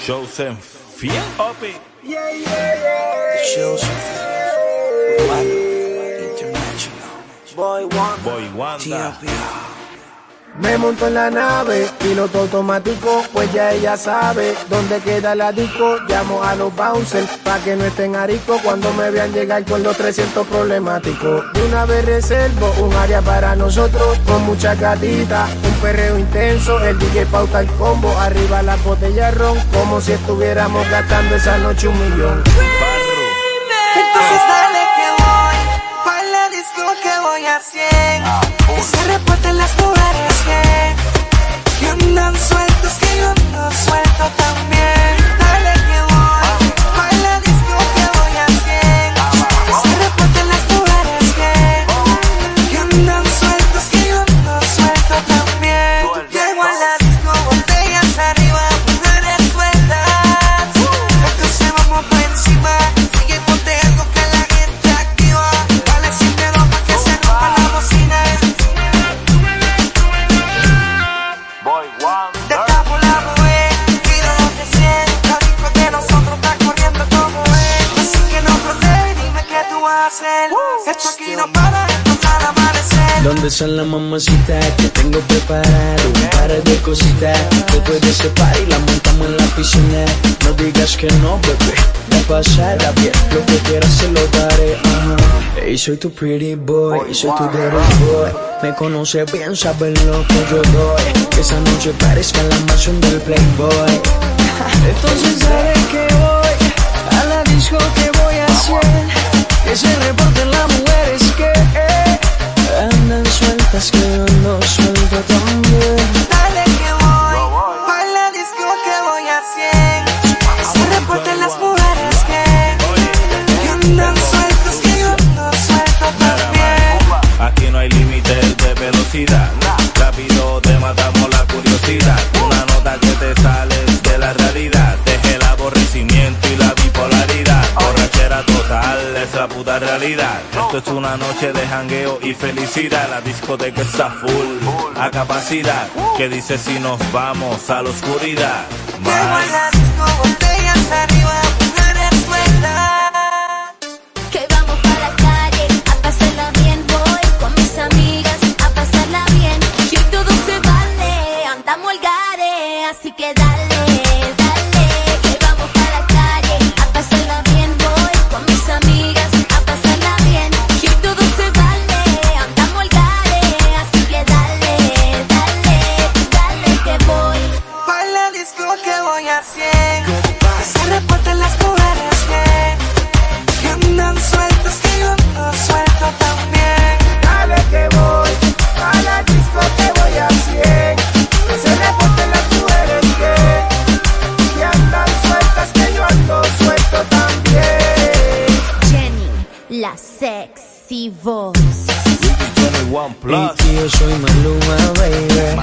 Show them fear up it. Yeah, yeah, yeah. Show them International. Boy Wanda. Boy Wanda. TLPR. Me monto en la nave, piloto automático, pues ya ella sabe dónde queda la disco. Llamo a los bouncers pa' que no estén aricos cuando me vean llegar con los 300 problemáticos. De una vez reservo un área para nosotros con mucha gatita, un perreo intenso. El DJ pauta el combo, arriba la botella ron, como si estuviéramos gastando esa noche un millón. Entonces dale que voy, pa' la disco que voy a 100 Que se reporten las hacer Esto aquí no para, nada amanecer. ¿Dónde están las mamacitas que tengo preparado? Un par de cositas Después de ese party la montamos en la piscina. No digas que no, bebé La pasará bien. Lo que quieras se lo daré ajá. Hey, soy tu pretty boy Soy tu dirty boy. Me conoce bien, sabes lo que yo doy. Que esa noche parezca la mansión del playboy. Entonces sabes que voy A la disco que voy a hacer. Que se total, es la puta realidad. Esto es una noche de jangueo y felicidad. La discoteca está full, a capacidad. Que dice si nos vamos a la oscuridad? Más. la disco, botellas la sexy voz. Wiggy 21 Y Plus. que yo soy Maluma, baby